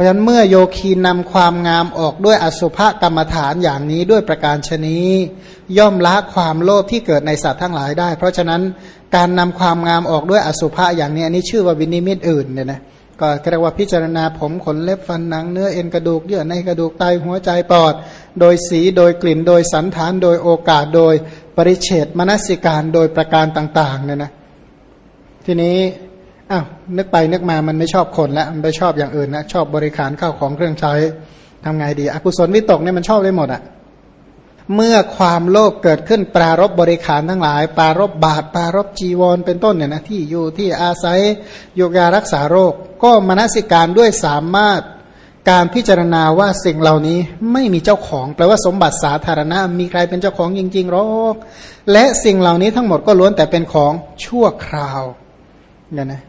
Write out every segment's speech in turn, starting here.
ราะฉะนั้นเมื่อโยคีนำความงามออกด้วยอสุภกรรมฐานอย่างนี้ด้วยประการชนี้ ย่อมละความโลภที่เกิดในสัตว์ทั้งหลายได้ เพราะฉะนั้นการนำความงามออกด้วยอสุภะอย่างนี้อันนี้ชื่อว่าวินิมิตอื่นเนี่ยนะก็เรียกว่าพิจารณาผมขนเล็บฟันหนังเนื้อเอ็นกระดูกเยื่อในกระดูกไตหัวใจปอด โดยสีโดยกลิ่นโดยสันฐานโดยโอกาสโดยปริเฉดมนสิการโดยประการต่างๆเนี่ยนะทีนี้ อ้าวนึกไปนึกมามันไม่ชอบคนแล้วมันไปชอบอย่างอื่นนะชอบบริการข้าวของเครื่องใช้ทำไงดีอกุศลวิตกเนี่ยมันชอบได้หมดอะเมื่อความโลภเกิดขึ้นปรารบบริขารทั้งหลาย ปรารบบาทปรารบจีวร เป็นต้นเนี่ยนะที่อยู่ที่อาศัยโยการักษาโรค ก็มนสิการด้วยสามารถการพิจารณาว่าสิ่งเหล่านี้ไม่มีเจ้าของแปลว่าสมบัติสาธารณะ มีใครเป็นเจ้าของจริงๆหรอกและสิ่งเหล่านี้ทั้งหมดก็ล้วนแต่เป็นของชั่วคราวเนี่ยนะ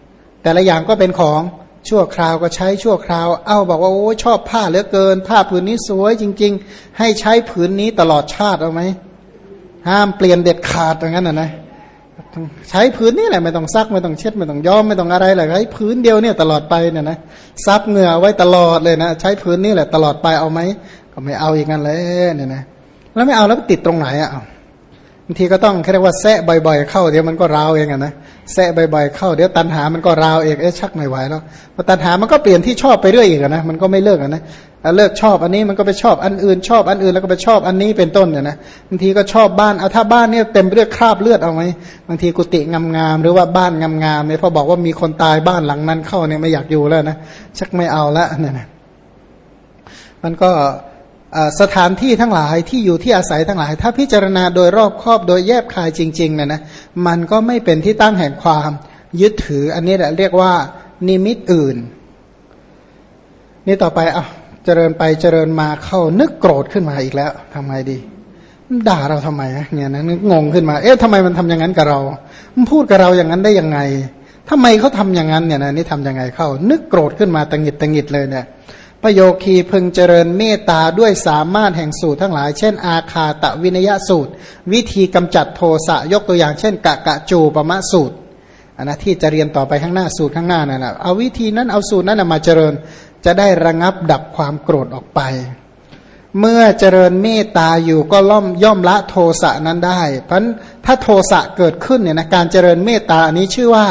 แต่ละอย่างก็เป็นของชั่วคราวก็ใช้ชั่วคราว เอ้าบอกว่าโอ้ชอบผ้าเหลือเกิน ผ้าผืนนี้สวยจริง ๆ ให้ใช้ผืนนี้ตลอดชาติเอาไหมห้ามเปลี่ยนเด็ดขาดอย่างนั้นนะนะใช้ผืนนี้แหละไม่ต้องซักไม่ต้องเช็ดไม่ต้องย้อมไม่ต้องอะไรเลยใช้ผืนเดียวเนี่ยตลอดไปเนี่ยนะซับเหงื่อไว้ตลอดเลยนะใช้ผืนนี้แหละตลอดไปเอาไหมก็ไม่เอาอีกนั่นเลยเนี่ยนะแล้วไม่เอาแล้วติดตรงไหนอะางทีก็ต้องเรียกว่าแซะบ่อย ๆ เข้าเดี๋ยวมันก็ราวเองอะนะแซะบ่อยๆเข้าเดี๋ยวตันหามันก็ราวเองเอ๊ะชักไม่ไหวแล้วพอตันหามันก็เปลี่ยนที่ชอบไปเรื่อยอีกนะมันก็ไม่เลิกอะนะเลิกชอบอันนี้มันก็ไปชอบอันอื่นชอบอันอื่นแล้วก็ไปชอบอันนี้เป็นต้นเนี่ยนะบางทีก็ชอบบ้านเอาถ้าบ้านเนี่ยเต็มไปด้วยคราบเลือดเอาไหมบางทีกุฏิงามๆหรือว่าบ้านงามๆเนี่ยพอบอกว่ามีคนตายบ้านหลังนั้นเข้าเนี่ยไม่อยากอยู่แล้วนะชักไม่เอาละเนี่ยนะมันก็ สถานที่ทั้งหลายที่อยู่ที่อาศัยทั้งหลาย ถ้าพิจารณาโดยรอบครอบโดยแยบคายจริงๆเนี่ยนะมันก็ไม่เป็นที่ตั้งแห่งความยึดถือ อันนี้แหละเรียกว่านิมิตอื่น นี่ต่อไปอะเจริญไปเจริญมาเข้านึกโกรธขึ้นมาอีกแล้วทำไงดี ด่าเราทำไมเนี่ยนะนึกงงขึ้นมา เอ๊ะทำไมมันทำอย่างนั้นกับเรา มันพูดกับเราอย่างนั้นได้ยังไงทำไมเขาทำอย่างนั้นเนี่ยนะนี่ทำยังไงเข้า นึกโกรธขึ้นมาตังหิดตังหิดเลยเนี่ย ประโยคีพึงเจริญเมตตาด้วยสามารถแห่งสูตรทั้งหลาย เช่น อาคาตะวินยสูตร วิธีกำจัดโทสะยกตัวอย่างเช่น กะกะจูปมะสูตรอันนะที่จะเรียนต่อไปข้างหน้าสูตรข้างหน้านั่นแหะเอาวิธีนั้นเอาสูตรนั้นมาเจริญจะได้ระงับดับความโกรธออกไป เมื่อเจริญเมตตาอยู่ก็ล่อมย่อมละโทสะนั้นได้ เพราะถ้าโทสะเกิดขึ้นเนี่ยนะการเจริญเมตตาอันนี้ชื่อว่า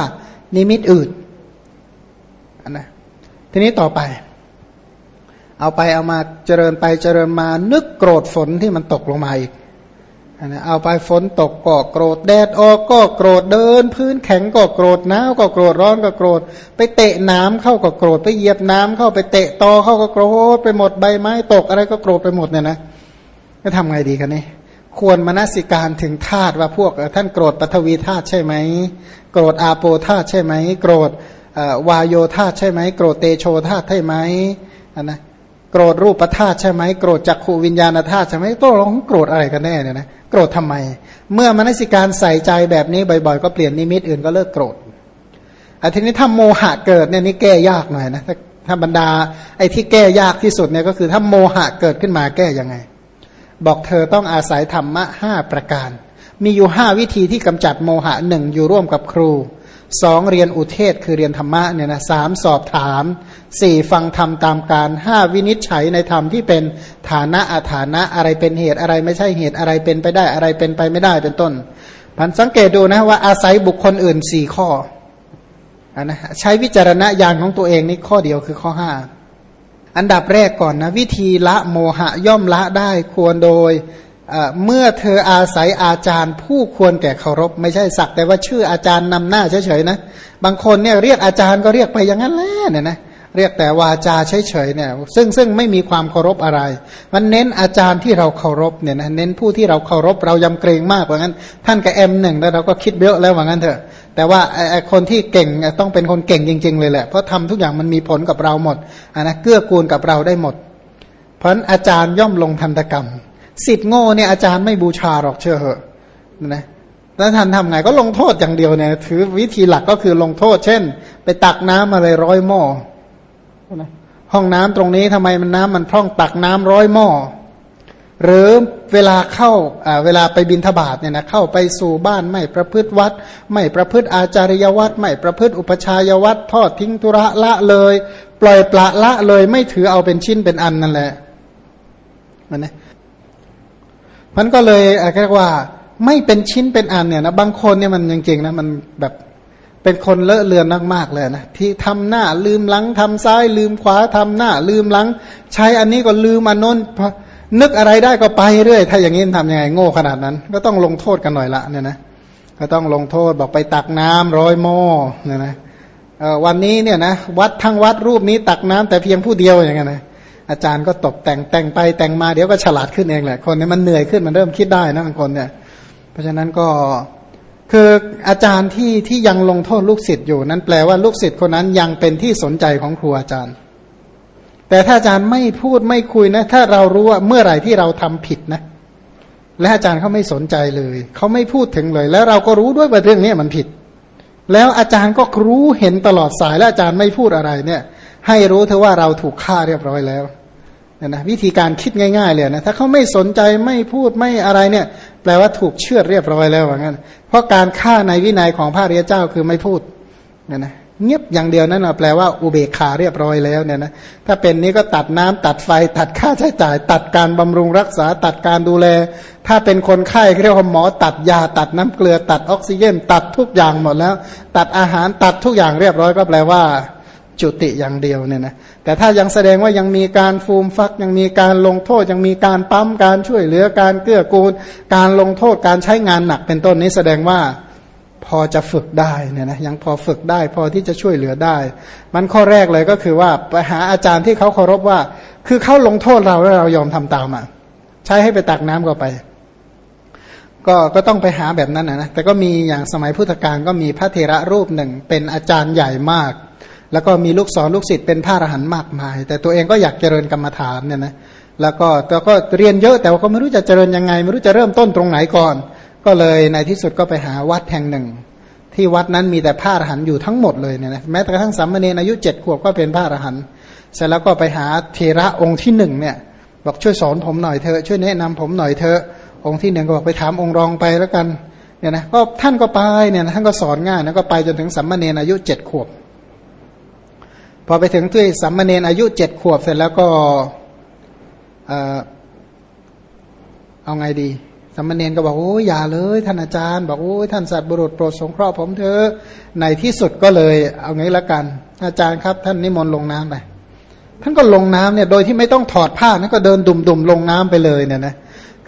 นิมิตอื่นอันนะทีนี้ต่อไป เอาไปเอามาเจริญไปเจริญมานึกโกรธฝนที่มันตกลงมาอีกเอาไปฝนตกก็โกรธแดดออกก็โกรธเดิน พื้นแข็งก็โกรธหนาวก็โกรธร้อนก็โกรธ ไปเตะน้ำเข้าก็โกรธไปเหยียบน้ำเข้าไปเตะตอเข้าก็โกรธไปหมดใบไม้ตกอะไรก็โกรธไปหมดเนี่ยนะจะทำไงดีกันนี่ควรมนสิการถึงธาตุว่าพวกท่านโกรธปฐวีธาตุใช่ไหมโกรธอาโปธาตุใช่ไหมโกรธวายโยธาตุใช่ไหมโกรธเตโชธาตุใช่ไหมนะ โกรธรูปธาตุใช่ไหมโกรธจักขูวิญญาณธาตุใช่ไหมตัวเราโกรธอะไรกันแน่เนี่ยนะโกรธทำไม เมื่อมนสิการใส่ใจแบบนี้บ่อยๆ ก็เปลี่ยนนิมิตอื่นก็เลิกโกรธอันทีนี้ถ้าโมหะเกิดเนี่ยนี่แก้ยากหน่อยนะถ้าถ้าบรรดาไอ้ที่แก้ยากที่สุดเนี่ยก็คือถ้าโมหะเกิดขึ้นมาแก้ยังไง บอกเธอต้องอาศัยธรรมะห้าประการ มีอยู่ห้าวิธีที่กำจัดโมหะหนึ่งอยู่ร่วมกับครู สองเรียนอุเทศคือเรียนธรรมะเนี่ยนะสามสอบถามสี่ฟังธรรมตามการห้าวินิจฉัยในธรรมที่เป็นฐานะอาฐานะอะไรเป็นเหตุอะไรไม่ใช่เหตุอะไรเป็นไปได้อะไรเป็นไปไม่ได้เป็นต้นพันสังเกตดูนะว่าอาศัยบุคคลอื่นสี่ข้ออนนะใช้วิจารณญาณของตัวเองนี่ข้อเดียวคือข้อห้าอันดับแรกก่อนนะ วิธีละโมหะย่อมละได้ควรโดย เมื่อเธออาศัยอาจารย์ ผู้ควรแก่เคารพ ไม่ใช่สักแต่ว่าชื่ออาจารย์นำหน้าเฉยๆนะ บางคนเนี่ยเรียกอาจารย์ก็เรียกไปอย่างนั้นแหละเนี่ยนะเรียกแต่วาจาเฉยๆเนี่ยซึ่งซึ่งไม่มีความเคารพอะไร มันเน้นอาจารย์ที่เราเคารพเนี่ยนะเน้นผู้ที่เราเคารพเรายำเกรงมากว่างั้น ท่านกับแอมหนึ่งแล้วเราก็คิดเยอะแล้วว่างั้นเถอะ แต่ว่าไอ้คนที่เก่งต้องเป็นคนเก่งจริง ๆ เลยแหละเพราะทำทุกอย่างมันมีผลกับเราหมดอันนะเกื้อกูลกับเราได้หมด เพราะอาจารย์ย่อมลงทันตกรรม สิทธิ์โง่เนี่ยอาจารย์ไม่บูชาหรอกเชื่อเหอะนะแล้วท่านทำไงก็ลงโทษอย่างเดียวเนี่ยถือวิธีหลักก็คือลงโทษ เช่น ไปตักน้ำมาเลยร้อยหม้อห้องน้ำตรงนี้ทำไมมันน้ำมันพร่องตักน้ำร้อยหม้อหรือเวลาเข้าเวลาไปบินทบาทเนี่ยนะเข้าไปสู่บ้านไม่ประพฤติวัด ไม่ประพฤติอาจาริยวัดไม่ประพฤติอุปชายวัดทอดทิ้งธุระละเลย ปล่อยปละละเลยไม่ถือเอาเป็นชิ้นเป็นอันนั่นแหละมันนะ มันก็เลยเรียกว่าไม่เป็นชิ้นเป็นอันเนี่ยนะบางคนเนี่ยมันจริงๆนะมันแบบเป็นคนเลอะเลือนมากๆเลยนะที่ทำหน้าลืมหลังทำซ้ายลืมขวาทำหน้า ลืมหลัง ใช้อันนี้ก็ลืมอันน้นนึกอะไรได้ก็ไปเรื่อย ถ้าอย่างนี้ทำยังไงโง่ขนาดนั้น ก็ต้องลงโทษกันหน่อยละเนี่ยนะก็ต้องลงโทษบอกไปตักน้ำร้อยหม้อเนี่ยนะวันนี้เนี่ยนะวัดทั้งวัดรูปนี้ตักน้ำแต่เพียงผู้เดียวอย่างเงี้ยนะ อาจารย์ก็ตกแต่งแต่งไปแต่งมาเดี๋ยวก็ฉลาดขึ้นเองแหละคนนี้มันเหนื่อยขึ้นมันเริ่มคิดได้นะบางคนเนี่ย เพราะฉะนั้นก็คืออาจารย์ที่ที่ยังลงโทษลูกศิษย์อยู่นั้นแปลว่าลูกศิษย์คนนั้นยังเป็นที่สนใจของครูอาจารย์ แต่ถ้าอาจารย์ไม่พูดไม่คุยนะ ถ้าเรารู้ว่าเมื่อไหร่ที่เราทำผิดนะ และอาจารย์เขาไม่สนใจเลยเขาไม่พูดถึงเลย แล้วเราก็รู้ด้วยว่าเรื่องนี้มันผิด แล้วอาจารย์ก็รู้เห็นตลอดสายและอาจารย์ไม่พูดอะไรเนี่ย ให้รู้เถอว่าเราถูกฆ่าเรียบร้อยแล้ว นี่ยนะวิธีการคิดง่ายๆเลยนะถ้าเขาไม่สนใจไม่พูดไม่อะไรเนี่ย แปลว่าถูกเชื่อเรียบร้อยแล้วว่างั้น เพราะการฆ่าในวินัยของพระเรียเจ้าคือไม่พูดเนี่ยนะเงียบอย่างเดียวนั่นแปลว่าอุเบกขาเรียบร้อยแล้วเนี่ยนะถ้าเป็นนี้ก็ตัดน้ำตัดไฟ ตัดค่าใช้จ่าย ตัดการบำรุงรักษา ตัดการดูแล ถ้าเป็นคนไข้เรียกว่าหมอ ตัดยาตัดน้ำเกลือ ตัดออกซิเจน ตัดทุกอย่างหมดแล้ว ตัดอาหารตัดทุกอย่างเรียบร้อยก็แปลว่า จุติอย่างเดียวเนี่ยนะแต่ถ้ายังแสดงว่ายังมีการฟูมฟัก ยังมีการลงโทษ ยังมีการปั๊มการช่วยเหลือการเกื้อกูล การลงโทษการใช้งานหนักเป็นต้นนี้แสดงว่าพอจะฝึกได้เนี่ยนะยังพอฝึกได้ พอที่จะช่วยเหลือได้ มันข้อแรกเลยก็คือว่าไปหาอาจารย์ที่เขาเคารพว่า คือเขาลงโทษเราแล้วเรายอมทำตามอะใช้ให้ไปตักน้ำก็ไป ก็ก็ต้องไปหาแบบนั้นนะแต่ก็มีอย่างสมัยพุทธกาลก็มีพระเทระรูปหนึ่ง เป็นอาจารย์ใหญ่มาก แล้วก็มีลูกสอนลูกศิษย์เป็นพระอรหันต์มากมาย แต่ตัวเองก็อยากเจริญกรรมฐานเนี่ยนะแล้วก็แต่ก็เรียนเยอะแต่ว่าก็ไม่รู้จะเจริญยังไง ไม่รู้จะเริ่มต้นตรงไหนก่อน ก็เลยในที่สุดก็ไปหาวัดแห่งหนึ่ง ที่วัดนั้นมีแต่พระอรหันต์อยู่ทั้งหมดเลยเนี่ยนะแม้แต่กระทั่งสามเณรอายุเจ็ดขวบก็เป็นพระอรหันต์เสร็จแล้วก็ไปหาเทระองค์ที่หนึ่งเนี่ยบอกช่วยสอนผมหน่อยเถอะช่วยแนะนำผมหน่อยเถอะองค์ที่หนึ่งก็บอกไปถามองค์รองไปแล้วกันเนี่ยนะก็ท่านก็ไปเนี่ยนะท่านก็สอนง่ายนะก็ไปจนถึงสัมมาเนรอายุเจ็ดขวบ พอไปถึงที่สัมมาเนนอายุเจ็ดขวบเสร็จแล้วก็เอาไงดีสัมมาเนนก็บอกโอ้ยอย่าเลย ท่านอาจารย์ บอกโอ้ยท่านสัตว์บุรุษโปรดสงเคราะห์ผมเถอะในที่สุดก็เลย เอางี้ละกัน อาจารย์ครับ ท่านนิมนต์ลงน้ำไปท่านก็ลงน้ำเนี่ยโดยที่ไม่ต้องถอดผ้านั่นก็เดินดุ่มๆลงน้ำไปเลยเนี่ยนะ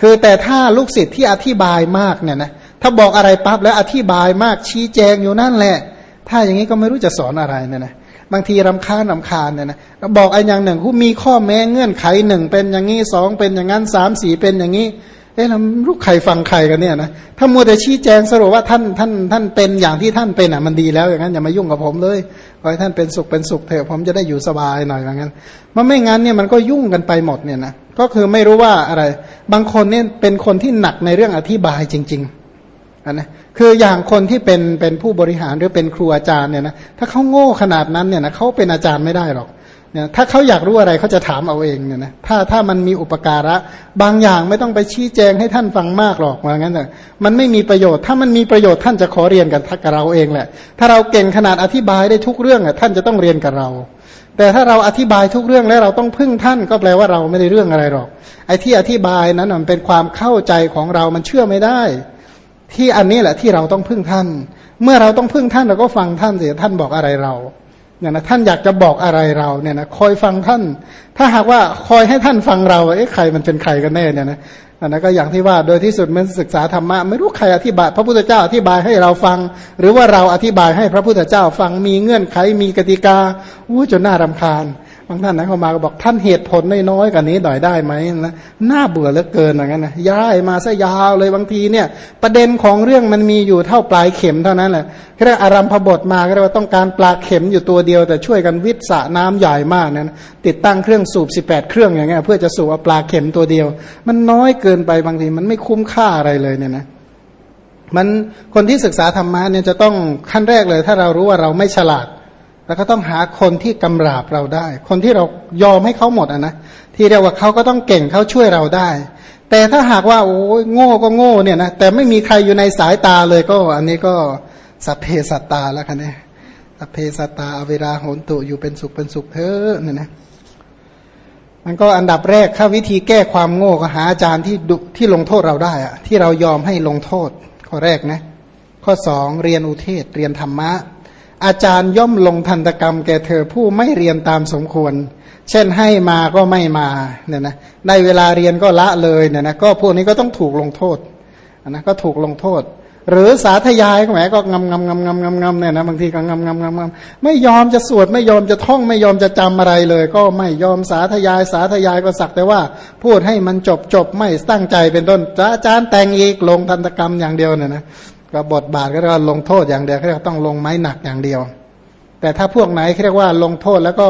คือแต่ถ้าลูกศิษย์ที่อธิบายมากเนี่ยนะถ้าบอกอะไรปั๊บแล้วอธิบายมากชี้แจงอยู่นั่นแหละ ถ้าอย่างนี้ก็ไม่รู้จะสอนอะไรเนี่ยนะ บางทีรำคาญรำคาญเนี่ยนะบอกไอ้อย่างหนึ่งผู้มีข้อแม้เงื่อนไขหนึ่งเป็นอย่างนี้สองเป็นอย่างนั้นสามสี่เป็นอย่างนี้เอ๊ะเราลูกใครฟังใครกันเนี่ยนะถ้ามัวแต่ชี้แจงสรุปว่าท่านท่านท่านเป็นอย่างที่ท่านเป็นอะมันดีแล้วอย่างนั้นอย่ามายุ่งกับผมเลยขอให้ท่านเป็นสุขเป็นสุขเถอะผมจะได้อยู่สบายหน่อยอย่างนั้นมันไม่งั้นเนี่ยมันก็ยุ่งกันไปหมดเนี่ยนะก็คือไม่รู้ว่าอะไร บางคนเนี่ยเป็นคนที่หนักในเรื่องอธิบายจริงๆอันนะ คืออย่างคนที่เป็นเป็นผู้บริหารหรือเป็นครูอาจารย์เนี่ยนะถ้าเขาโง่ขนาดนั้นเนี่ยนะเขาเป็นอาจารย์ไม่ได้หรอกเนี่ยถ้าเขาอยากรู้อะไรเขาจะถามเอาเองเนี่ยนะถ้าถ้ามันมีอุปการะ บางอย่างไม่ต้องไปชี้แจงให้ท่านฟังมากหรอกว่างั้นแต่มันไม่มีประโยชน์ ถ้ามันมีประโยชน์ท่านจะขอเรียนกับกับเราเองแหละ ถ้าเราเก่งขนาดอธิบายได้ทุกเรื่องอะท่านจะต้องเรียนกับเรา แต่ถ้าเราอธิบายทุกเรื่องแล้วเราต้องพึ่งท่านก็แปลว่าเราไม่ได้เรื่องอะไรหรอกไอ้ที่อธิบายนั้นมันเป็นความเข้าใจของเรามันเชื่อไม่ได้ ที่อันนี้แหละที่เราต้องพึ่งท่าน เมื่อเราต้องพึ่งท่านเราก็ฟังท่านสิท่านบอกอะไรเราเนี่ยนะท่านอยากจะบอกอะไรเราเนี่ยนะคอยฟังท่าน ถ้าหากว่าคอยให้ท่านฟังเราเอ๊ะใครมันเป็นใครกันแน่เนี่ยนะอันนั้นก็อย่างที่ว่าโดยที่สุดมันศึกษาธรรมะไม่รู้ใครอธิบาย พระพุทธเจ้าอธิบายให้เราฟัง หรือว่าเราอธิบายให้พระพุทธเจ้าฟังมีเงื่อนไขมีกติกาอู้จนน่ารำคาญางท่านนะเขามาก็บอกท่านเหตุผลน้อยๆกันนี้หน่อยได้ไหมนะน่าเบื่อเหลือเกินอย่างนั้นนะย้ายมาซะยาวเลยบางทีเนี่ย ประเด็นของเรื่องมันมีอยู่เท่าปลายเข็มเท่านั้นแหละเรียกอารัมพบทมาก็เรียกว่าต้องการปลาเข็มอยู่ตัวเดียว แต่ช่วยกันวิทย์สะน้ำใหญ่มากนะติดตั้งเครื่องสูบ 18 เครื่องอย่างเงี้ยเพื่อจะสูบปลาเข็มตัวเดียว มันน้อยเกินไปบางทีมันไม่คุ้มค่าอะไรเลยเนี่ยนะมันคนที่ศึกษาธรรมะเนี่ยจะต้องขั้นแรกเลย ถ้าเรารู้ว่าเราไม่ฉลาด แล้วก็ต้องหาคนที่กำราบเราได้ คนที่เรายอมให้เขาหมดอะนะที่เรียกว่าเขาก็ต้องเก่งเขาช่วยเราได้ แต่ถ้าหากว่าโอ้ยโง่ก็โง่เนี่ยนะแต่ไม่มีใครอยู่ในสายตาเลยก็ อันนี้ก็สัพเพสัตตาแล้วคันนี้อเพสตาอเวราโหนตุอยู่เป็นสุขเป็นสุขเถอะเนี่ยนะมันก็อันดับแรกถ้าวิธีแก้ความโง่ก็หาอาจารย์ที่ดุที่ลงโทษเราได้อะที่เรายอมให้ลงโทษข้อแรกนะข้อสองเรียนอุเทศเรียนธรรมะ อาจารย์ย่อมลงทันตกรรมแก่เธอผู้ไม่เรียนตามสมควร เช่นให้มาก็ไม่มาเนี่ยนะได้เวลาเรียนก็ละเลยเนี่ยนะก็พวกนี้ก็ต้องถูกลงโทษนะก็ถูกลงโทษ หรือสาธยายแหมก็งำงำงำงำงำงำเนี่ยนะบางทีก็งำงำงำงำไม่ยอมจะสวดไม่ยอมจะท่องไม่ยอมจะจำอะไรเลย ก็ไม่ยอมสาธยาย สาธยายก็สักแต่ว่า พูดให้มันจบจบไม่ตั้งใจเป็นต้นอาจารย์แต่งอีกลงทันตกรรมอย่างเดียวเนี่ยนะ ก็บทบาทก็เรียกว่าลงโทษอย่างเดียวเขาเรียกต้องลงไม้หนักอย่างเดียว แต่ถ้าพวกไหนเรียกว่าลงโทษแล้วก็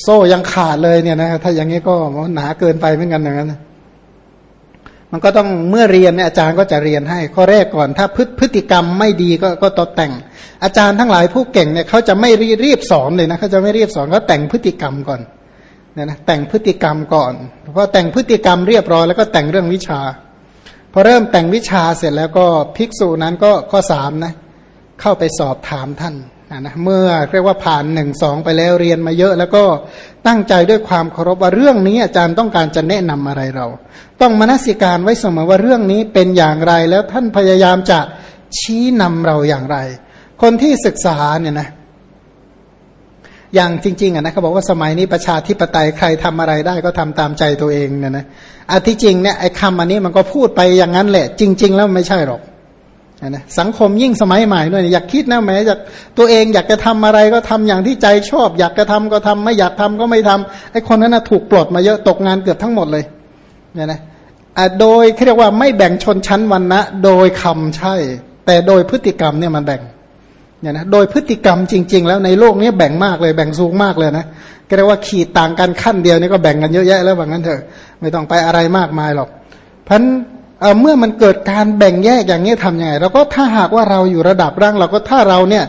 โซ่ยังขาดเลยเนี่ยนะถ้าอย่างนี้ก็หนาเกินไปเหมือนกันอย่างนั้นมันก็ต้องเมื่อเรียนเนี่ยอาจารย์ก็จะเรียนให้ ข้อแรกก่อนถ้าพฤพฤติกรรมไม่ดีก็ก็ตดแต่ง อาจารย์ทั้งหลายผู้เก่งเนี่ยเขาจะไม่รีบสอนเลยนะเขาจะไม่รีบสอนเขาแต่งพฤติกรรมก่อนเนี่ยนะแต่งพฤติกรรมก่อนพอแต่งพฤติกรรมเรียบร้อยแล้วก็แต่งเรื่องวิชา พอเริ่มแต่งวิชาเสร็จแล้วก็ภิกษุนั้นก็ข้อสามนะเข้าไปสอบถามท่านนะเมื่อเรียกว่าผ่านหนึ่งสองไปแล้วเรียนมาเยอะ แล้วก็ตั้งใจด้วยความเคารพว่าเรื่องนี้อาจารย์ต้องการจะแนะนำอะไรเรา ต้องมนสิการไว้เสมอว่าเรื่องนี้เป็นอย่างไรแล้วท่านพยายามจะชี้นำเราอย่างไร คนที่ศึกษาเนี่ยนะ อย่างจริง ๆอะนะเขาบอกว่าสมัยนี้ประชาธิปไตยใครทำอะไรได้ก็ทำตามใจตัวเองเนี่ยนะอันที่จริงเนี่ยไอ้คำอันนี้มันก็พูดไปอย่างนั้นแหละ จริง ๆ แล้วไม่ใช่หรอกนะสังคมยิ่งสมัยใหม่ด้วยอยากคิดนะแม้อยากตัวเองอยากจะทำอะไรก็ทำอย่างที่ใจชอบ อยากจะทำก็ทำไม่อยากทำก็ไม่ทำไอ้คนนั้นนะถูกปลดมาเยอะตกงานเกือบทั้งหมดเลยเนี่ยนะโดยเรียกว่าไม่แบ่งชนชั้นวันนะโดยคำใช่ แต่โดยพฤติกรรมเนี่ยมันแบ่ง เนี่ยนะโดยพฤติกรรมจริง ๆ แล้วในโลกนี้แบ่งมากเลยแบ่งสูงมากเลยนะก็เรียกว่าขีดต่างกันขั้นเดียวนี่ก็แบ่งกันเยอะแยะแล้วว่างั้นเถอะไม่ต้องไปอะไรมากมายหรอกพันเมื่อมันเกิดการแบ่งแยกอย่างนี้ทำยังไงเราก็ถ้าหากว่าเราอยู่ระดับร่างเราก็ถ้าเราเนี่ย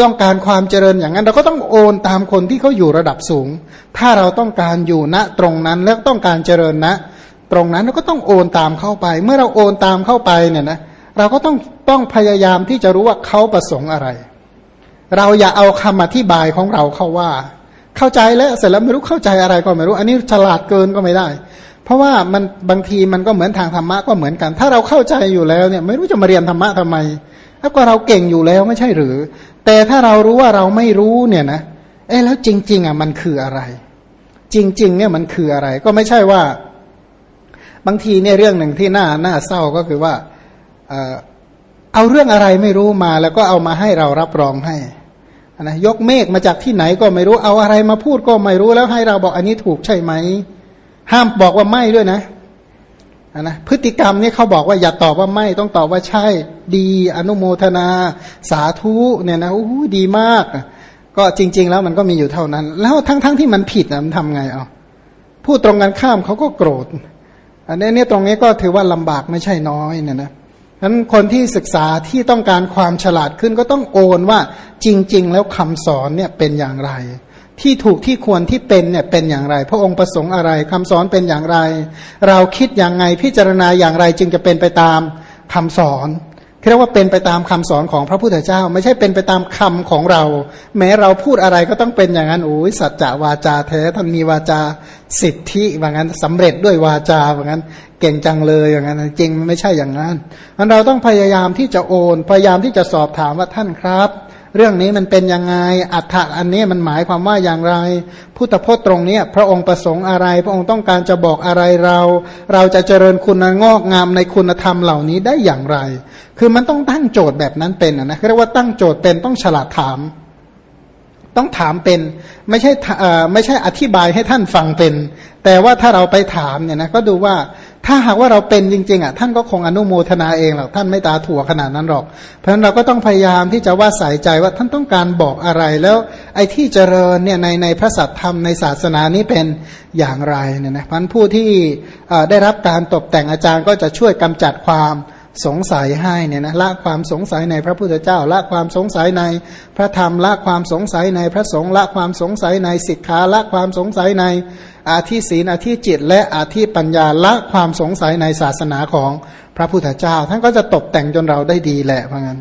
ต้องการความเจริญอย่างนั้น เราก็ต้องโอนตามคนที่เขาอยู่ระดับสูง ถ้าเราต้องการอยู่ณตรงนั้นแล้วต้องการเจริญณนะตรงนั้นเราก็ต้องโอนตามเข้าไป เมื่อเราโอนตามเข้าไปเนี่ยนะเราก็ต้องต้องพยายามที่จะรู้ว่าเขาประสงค์อะไร เราอย่าเอาคำอธิบายของเราเข้าว่า เข้าใจแล้วเสร็จแล้วไม่รู้เข้าใจอะไรก็ไม่รู้ อันนี้ฉลาดเกินก็ไม่ได้ เพราะว่ามันบางทีมันก็เหมือนทางธรรมะก็เหมือนกัน ถ้าเราเข้าใจอยู่แล้วเนี่ย ไม่รู้จะมาเรียนธรรมะทำไมถ้าก็เราเก่งอยู่แล้วไม่ใช่หรือ แต่ถ้าเรารู้ว่าเราไม่รู้เนี่ยนะเอ๊แล้วจริง ๆอะมันคืออะไร จริง ๆ เนี่ยมันคืออะไร ก็ไม่ใช่ว่า บางทีเนี่ยเรื่องหนึ่งที่น่าน่าเศร้าก็คือว่า เอาเรื่องอะไรไม่รู้มาแล้วก็เอามาให้เรารับรองให้ นะยกเมฆมาจากที่ไหนก็ไม่รู้เอาอะไรมาพูดก็ไม่รู้แล้วให้เราบอกอันนี้ถูกใช่ไหม ห้ามบอกว่าไม่ด้วยนะนะพฤติกรรมนี่เขาบอกว่าอย่าตอบว่าไม่ต้องตอบว่าใช่ ดีอนุโมทนา สาธุเนี่ยนะโอ้ดีมาก ก็จริง ๆ แล้วมันก็มีอยู่เท่านั้น แล้วทั้งๆทที่มันผิดนะมันทำไงเอาพูดตรงกันข้ามเขาก็โกรธ อันนี้เนี่ยตรงนี้ก็ถือว่าลำบากไม่ใช่น้อยเนี่ยนะ นั้นคนที่ศึกษาที่ต้องการความฉลาดขึ้นก็ต้องโอนว่าจริง ๆ แล้วคำสอนเนี่ยเป็นอย่างไร ที่ถูกที่ควรที่เป็นเนี่ยเป็นอย่างไร พระองค์ประสงค์อะไรคำสอนเป็นอย่างไร เราคิดอย่างไงพิจารณาอย่างไรจึงจะเป็นไปตามคำสอน เรียกว่าเป็นไปตามคำสอนของพระพุทธเจ้า ไม่ใช่เป็นไปตามคำของเรา แม้เราพูดอะไรก็ต้องเป็นอย่างนั้นโอ้ยสัจจะวาจาแท้ท่านมีวาจาสิทธิว่างั้นสำเร็จด้วยวาจาว่างั้น เก่งจังเลยอย่างนั้น จริงไม่ใช่อย่างนั้นมันเราต้องพยายามที่จะโอน พยายามที่จะสอบถามว่าท่านครับ เรื่องนี้มันเป็นยังไงอัฏฐะอันนี้มันหมายความว่าอย่างไร พุทธพจน์ตรงนี้พระองค์ประสงค์อะไร พระองค์ต้องการจะบอกอะไรเรา เราจะเจริญคุณงอกงามในคุณธรรมเหล่านี้ได้อย่างไร คือมันต้องตั้งโจทย์แบบนั้นเป็นนะเรียกว่าตั้งโจทย์เป็นต้องฉลาดถาม ต้องถามเป็นไม่ใช่ไม่ใช่อธิบายให้ท่านฟังเป็น แต่ว่าถ้าเราไปถามเนี่ยนะก็ดูว่าถ้าหากว่าเราเป็นจริงๆอะท่านก็คงอนุโมทนาเองหรอกท่านไม่ตาถั่วขนาดนั้นหรอก เพราะฉะนั้นเราก็ต้องพยายามที่จะว่าใส่ใจว่าท่านต้องการบอกอะไรแล้วไอ้ที่เจริญเนี่ยในในพระสัทธรรมในศาสนานี้เป็นอย่างไรเนี่ยนะพันผู้ที่ได้รับการตกแต่งอาจารย์ก็จะช่วยกำจัดความ สงสัยให้เนี่ยนะละความสงสัยในพระพุทธเจ้า ละความสงสัยในพระธรรมละความสงสัยในพระสงฆ์ละความสงสัยในสิกขาละความสงสัยในอาทิศีนอาทิจิต และอาทิปัญญาละความสงสัยในศาสนาของพระพุทธเจ้า ท่านก็จะตกแต่งจนเราได้ดีแหละเพราะงั้น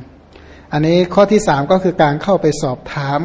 อันนี้ข้อที่สามก็คือการเข้าไปสอบถาม